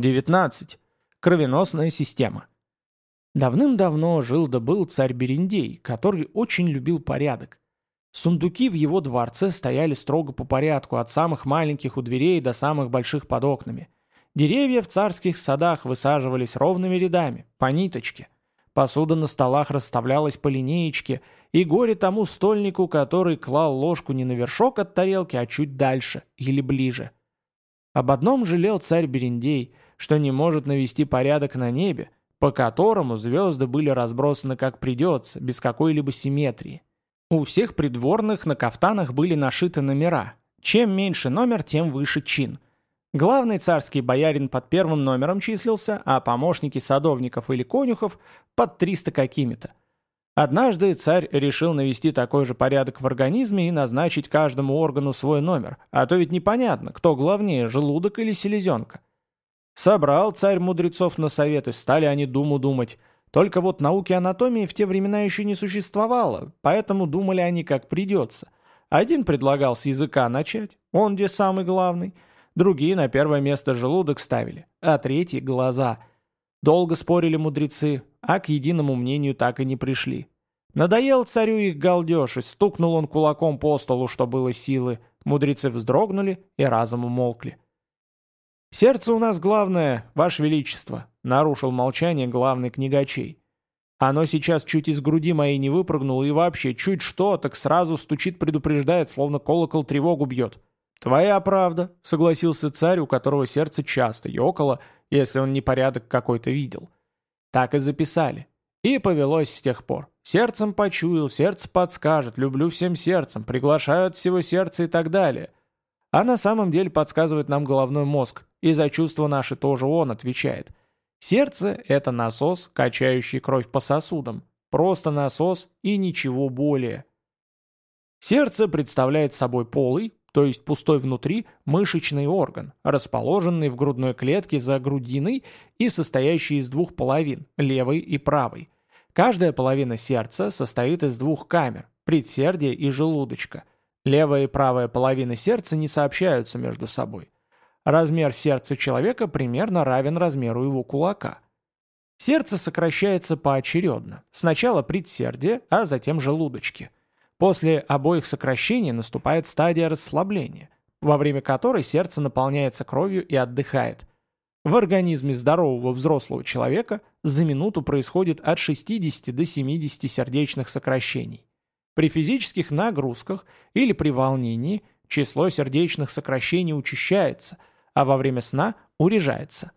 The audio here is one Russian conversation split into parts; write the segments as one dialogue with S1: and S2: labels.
S1: 19. Кровеносная система. Давным-давно жил да был царь Берендей, который очень любил порядок. Сундуки в его дворце стояли строго по порядку, от самых маленьких у дверей до самых больших под окнами. Деревья в царских садах высаживались ровными рядами, по ниточке. Посуда на столах расставлялась по линеечке, и горе тому стольнику, который клал ложку не на вершок от тарелки, а чуть дальше или ближе. Об одном жалел царь Берендей, что не может навести порядок на небе, по которому звезды были разбросаны как придется, без какой-либо симметрии. У всех придворных на кафтанах были нашиты номера. Чем меньше номер, тем выше чин. Главный царский боярин под первым номером числился, а помощники садовников или конюхов под 300 какими-то. Однажды царь решил навести такой же порядок в организме и назначить каждому органу свой номер, а то ведь непонятно, кто главнее, желудок или селезенка. Собрал царь мудрецов на совет, и стали они думу думать – только вот науки анатомии в те времена еще не существовало, поэтому думали они как придется. Один предлагал с языка начать, он где самый главный. Другие на первое место желудок ставили, а третий — глаза. Долго спорили мудрецы, а к единому мнению так и не пришли. Надоел царю их галдеж, и стукнул он кулаком по столу, что было силы. Мудрецы вздрогнули и разом умолкли. «Сердце у нас главное, Ваше Величество», — нарушил молчание главный книгачей. «Оно сейчас чуть из груди моей не выпрыгнуло и вообще чуть что, так сразу стучит, предупреждает, словно колокол тревогу бьет». «Твоя правда», — согласился царь, у которого сердце часто ёкало, если он непорядок какой-то видел. Так и записали. И повелось с тех пор. Сердцем почуял, сердце подскажет, люблю всем сердцем, приглашают от всего сердца и так далее. А на самом деле подсказывает нам головной мозг, и за чувства наши тоже он отвечает. Сердце – это насос, качающий кровь по сосудам. Просто насос и ничего более. Сердце представляет собой полый, то есть пустой внутри, мышечный орган, расположенный в грудной клетке за грудиной и состоящий из двух половин, левой и правой. Каждая половина сердца состоит из двух камер, предсердия и желудочка. Левая и правая половины сердца не сообщаются между собой. Размер сердца человека примерно равен размеру его кулака. Сердце сокращается поочередно. Сначала предсердие, а затем желудочки. После обоих сокращений наступает стадия расслабления, во время которой сердце наполняется кровью и отдыхает. В организме здорового взрослого человека за минуту происходит от 60 до 70 сердечных сокращений. При физических нагрузках или при волнении число сердечных сокращений учащается – а во время сна урежается.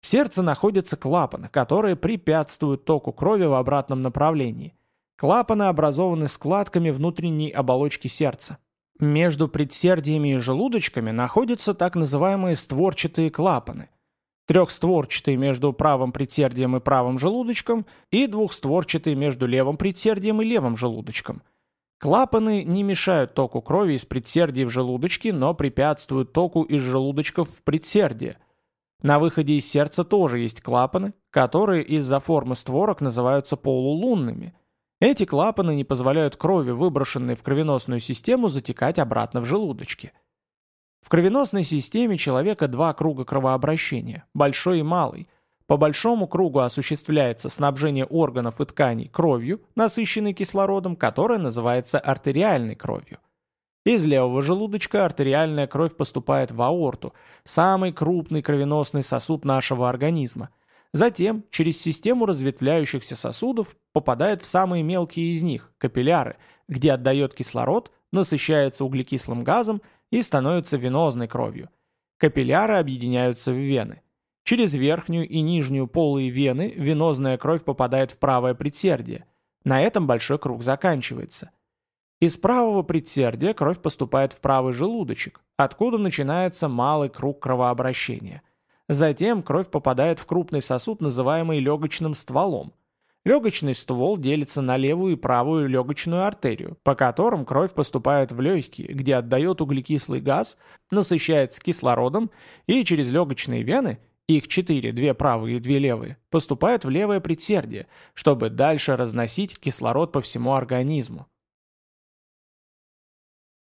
S1: В сердце находятся клапаны, которые препятствуют току крови в обратном направлении. Клапаны образованы складками внутренней оболочки сердца. Между предсердиями и желудочками находятся так называемые створчатые клапаны. Трехстворчатый между правым предсердием и правым желудочком и двухстворчатый между левым предсердием и левым желудочком – Клапаны не мешают току крови из предсердий в желудочки, но препятствуют току из желудочков в предсердие. На выходе из сердца тоже есть клапаны, которые из-за формы створок называются полулунными. Эти клапаны не позволяют крови, выброшенной в кровеносную систему, затекать обратно в желудочки. В кровеносной системе человека два круга кровообращения – большой и малый, по большому кругу осуществляется снабжение органов и тканей кровью, насыщенной кислородом, которая называется артериальной кровью. Из левого желудочка артериальная кровь поступает в аорту, самый крупный кровеносный сосуд нашего организма. Затем через систему разветвляющихся сосудов попадает в самые мелкие из них, капилляры, где отдает кислород, насыщается углекислым газом и становится венозной кровью. Капилляры объединяются в вены. Через верхнюю и нижнюю полые вены венозная кровь попадает в правое предсердие. На этом большой круг заканчивается. Из правого предсердия кровь поступает в правый желудочек, откуда начинается малый круг кровообращения. Затем кровь попадает в крупный сосуд, называемый легочным стволом. Легочный ствол делится на левую и правую легочную артерию, по которым кровь поступает в легкие, где отдает углекислый газ, насыщается кислородом и через легочные вены их четыре, две правые и две левые, поступают в левое предсердие, чтобы дальше разносить кислород по всему организму.